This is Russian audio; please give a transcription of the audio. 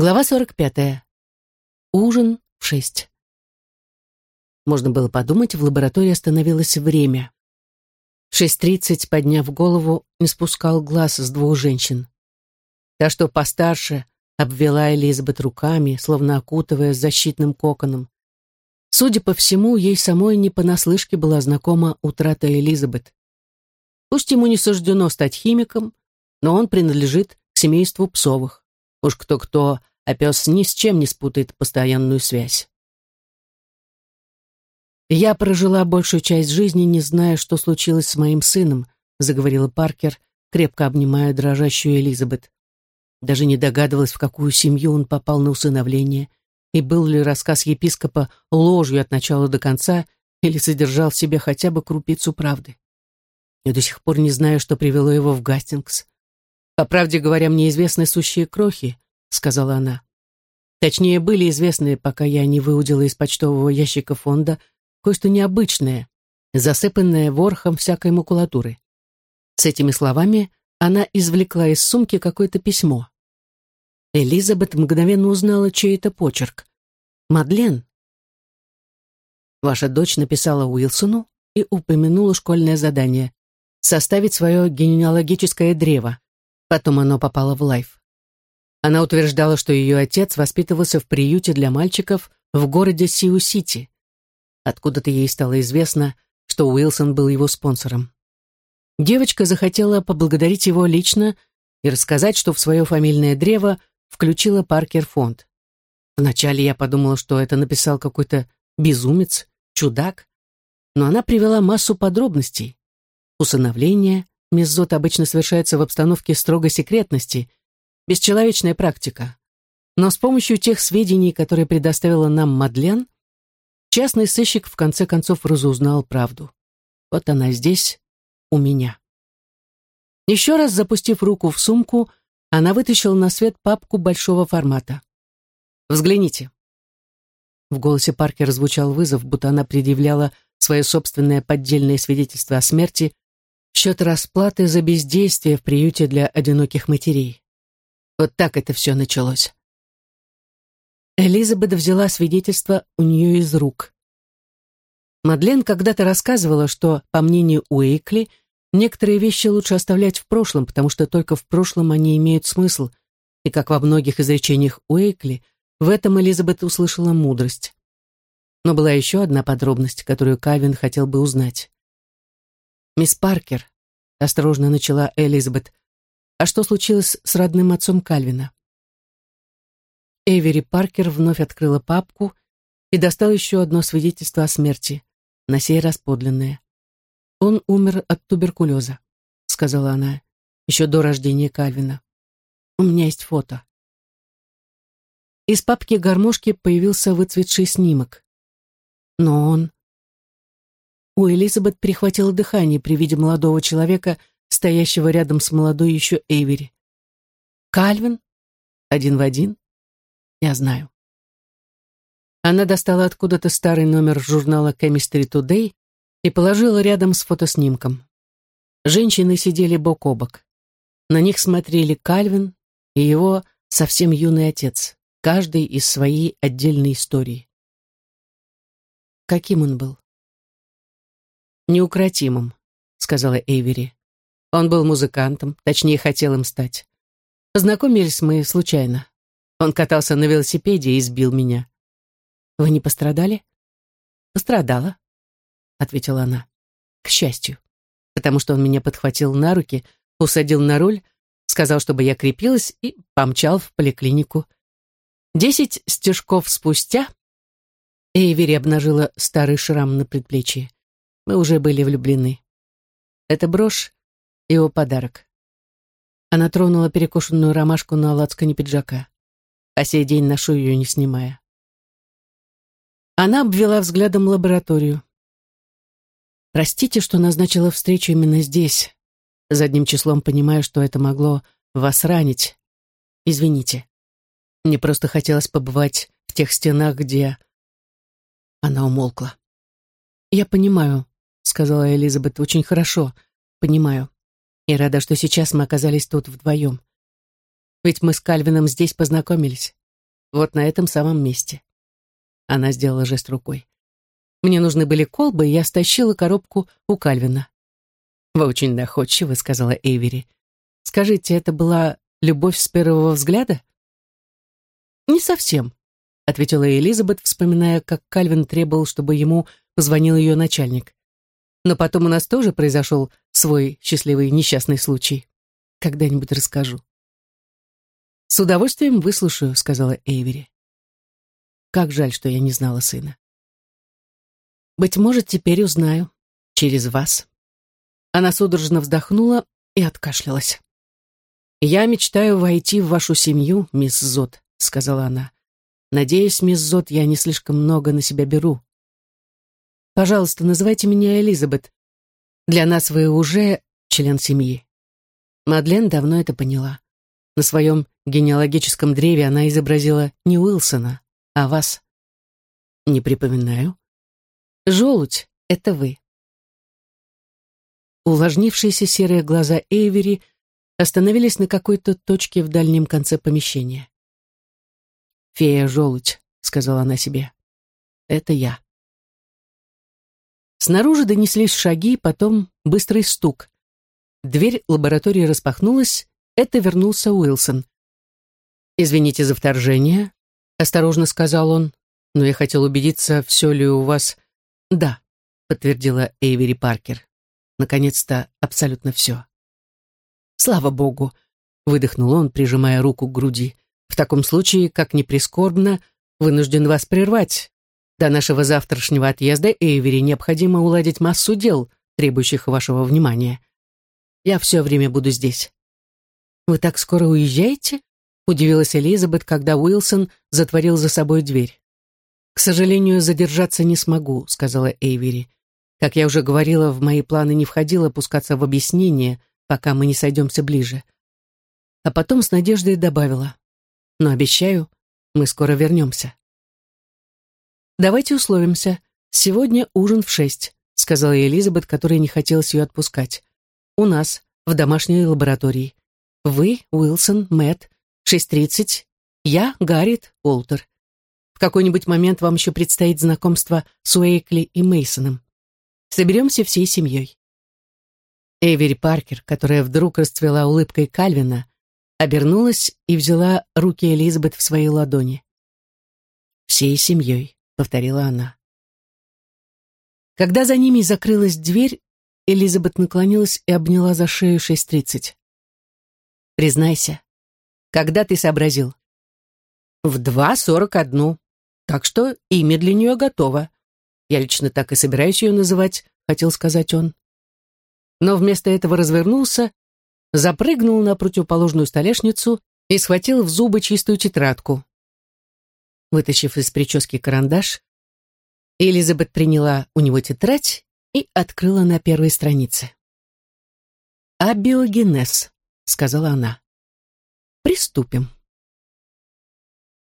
Глава 45. Ужин в шесть. Можно было подумать, в лаборатории остановилось время. В 6.30, подняв голову, не спускал глаз с двух женщин. Та, что постарше, обвела Элизабет руками, словно окутывая защитным коконом. Судя по всему, ей самой не понаслышке была знакома утрата Элизабет. Пусть ему не суждено стать химиком, но он принадлежит к семейству Псовых. Уж кто-кто, а пес ни с чем не спутает постоянную связь. «Я прожила большую часть жизни, не зная, что случилось с моим сыном», заговорила Паркер, крепко обнимая дрожащую Элизабет. Даже не догадывалась, в какую семью он попал на усыновление, и был ли рассказ епископа ложью от начала до конца, или содержал в себе хотя бы крупицу правды. Я до сих пор не знаю, что привело его в Гастингс. «По правде говоря, мне известны сущие крохи», — сказала она. «Точнее, были известны, пока я не выудила из почтового ящика фонда кое-что необычное, засыпанное ворхом всякой макулатуры». С этими словами она извлекла из сумки какое-то письмо. Элизабет мгновенно узнала, чей это почерк. «Мадлен». Ваша дочь написала Уилсону и упомянула школьное задание — составить свое генеалогическое древо. Потом оно попало в лайф. Она утверждала, что ее отец воспитывался в приюте для мальчиков в городе Сиу-Сити. Откуда-то ей стало известно, что Уилсон был его спонсором. Девочка захотела поблагодарить его лично и рассказать, что в свое фамильное древо включила Паркер фонд. Вначале я подумала, что это написал какой-то безумец, чудак, но она привела массу подробностей. Усыновление, Меззот обычно совершается в обстановке строгой секретности, бесчеловечная практика. Но с помощью тех сведений, которые предоставила нам Мадлен, частный сыщик в конце концов разузнал правду. Вот она здесь, у меня. Еще раз запустив руку в сумку, она вытащила на свет папку большого формата. «Взгляните». В голосе Паркера звучал вызов, будто она предъявляла свое собственное поддельное свидетельство о смерти счет расплаты за бездействие в приюте для одиноких матерей. Вот так это все началось. Элизабет взяла свидетельство у нее из рук. Мадлен когда-то рассказывала, что, по мнению Уэйкли, некоторые вещи лучше оставлять в прошлом, потому что только в прошлом они имеют смысл, и, как во многих изречениях Уэйкли, в этом Элизабет услышала мудрость. Но была еще одна подробность, которую Кавин хотел бы узнать. «Мисс Паркер», — осторожно начала Элизабет, «а что случилось с родным отцом Кальвина?» Эвери Паркер вновь открыла папку и достала еще одно свидетельство о смерти, на сей раз подлинное. «Он умер от туберкулеза», — сказала она, еще до рождения Кальвина. «У меня есть фото». Из папки гармошки появился выцветший снимок. Но он у Элизабет перехватило дыхание при виде молодого человека, стоящего рядом с молодой еще Эйвери. «Кальвин? Один в один? Я знаю». Она достала откуда-то старый номер журнала Chemistry Today и положила рядом с фотоснимком. Женщины сидели бок о бок. На них смотрели Кальвин и его совсем юный отец, каждый из своей отдельной истории. Каким он был? неукротимым», — сказала Эйвери. Он был музыкантом, точнее, хотел им стать. Познакомились мы случайно. Он катался на велосипеде и сбил меня. «Вы не пострадали?» «Пострадала», — ответила она. «К счастью, потому что он меня подхватил на руки, усадил на руль, сказал, чтобы я крепилась, и помчал в поликлинику. Десять стежков спустя Эйвери обнажила старый шрам на предплечье. Мы уже были влюблены. Это брошь — его подарок. Она тронула перекошенную ромашку на лацкане пиджака. По сей день ношу ее, не снимая. Она обвела взглядом лабораторию. «Простите, что назначила встречу именно здесь. Задним числом понимаю, что это могло вас ранить. Извините. Мне просто хотелось побывать в тех стенах, где...» Она умолкла. «Я понимаю, сказала Элизабет, очень хорошо, понимаю. И рада, что сейчас мы оказались тут вдвоем. Ведь мы с Кальвином здесь познакомились. Вот на этом самом месте. Она сделала жест рукой. Мне нужны были колбы, и я стащила коробку у Кальвина. «Вы очень доходчивы», — сказала Эйвери. «Скажите, это была любовь с первого взгляда?» «Не совсем», — ответила Элизабет, вспоминая, как Кальвин требовал, чтобы ему позвонил ее начальник. «Но потом у нас тоже произошел свой счастливый несчастный случай. Когда-нибудь расскажу». «С удовольствием выслушаю», — сказала Эйвери. «Как жаль, что я не знала сына». «Быть может, теперь узнаю. Через вас». Она судорожно вздохнула и откашлялась. «Я мечтаю войти в вашу семью, мисс Зот», — сказала она. «Надеюсь, мисс Зот, я не слишком много на себя беру». «Пожалуйста, называйте меня Элизабет. Для нас вы уже член семьи». Мадлен давно это поняла. На своем генеалогическом древе она изобразила не Уилсона, а вас. Не припоминаю. Желудь — это вы. Увлажнившиеся серые глаза Эйвери остановились на какой-то точке в дальнем конце помещения. «Фея-желудь», — сказала она себе. «Это я». Снаружи донеслись шаги, потом быстрый стук. Дверь лаборатории распахнулась, это вернулся Уилсон. «Извините за вторжение», — осторожно сказал он, «но я хотел убедиться, все ли у вас...» «Да», — подтвердила Эйвери Паркер. Наконец-то абсолютно все. «Слава богу!» — выдохнул он, прижимая руку к груди. «В таком случае, как ни прискорбно, вынужден вас прервать. До нашего завтрашнего отъезда Эйвери необходимо уладить массу дел, требующих вашего внимания. Я все время буду здесь». «Вы так скоро уезжаете?» — удивилась Элизабет, когда Уилсон затворил за собой дверь. «К сожалению, задержаться не смогу», — сказала Эйвери. Как я уже говорила, в мои планы не входило пускаться в объяснение, пока мы не сойдемся ближе. А потом с надеждой добавила. Но обещаю, мы скоро вернемся. «Давайте условимся. Сегодня ужин в шесть», — сказала Элизабет, которой не хотелось ее отпускать. «У нас, в домашней лаборатории. Вы, Уилсон, Мэтт, шесть тридцать. Я, Гаррит, Уолтер. В какой-нибудь момент вам еще предстоит знакомство с Уэйкли и Мейсоном. Соберемся всей семьей. Эвери Паркер, которая вдруг расцвела улыбкой Кальвина, обернулась и взяла руки Элизабет в свои ладони. «Всей семьей», — повторила она. Когда за ними закрылась дверь, Элизабет наклонилась и обняла за шею шесть тридцать. «Признайся, когда ты сообразил?» «В два сорок одну, так что имя для нее готово. Я лично так и собираюсь ее называть, хотел сказать он. Но вместо этого развернулся, запрыгнул на противоположную столешницу и схватил в зубы чистую тетрадку. Вытащив из прически карандаш, Элизабет приняла у него тетрадь и открыла на первой странице. «Абиогенез», — сказала она. «Приступим».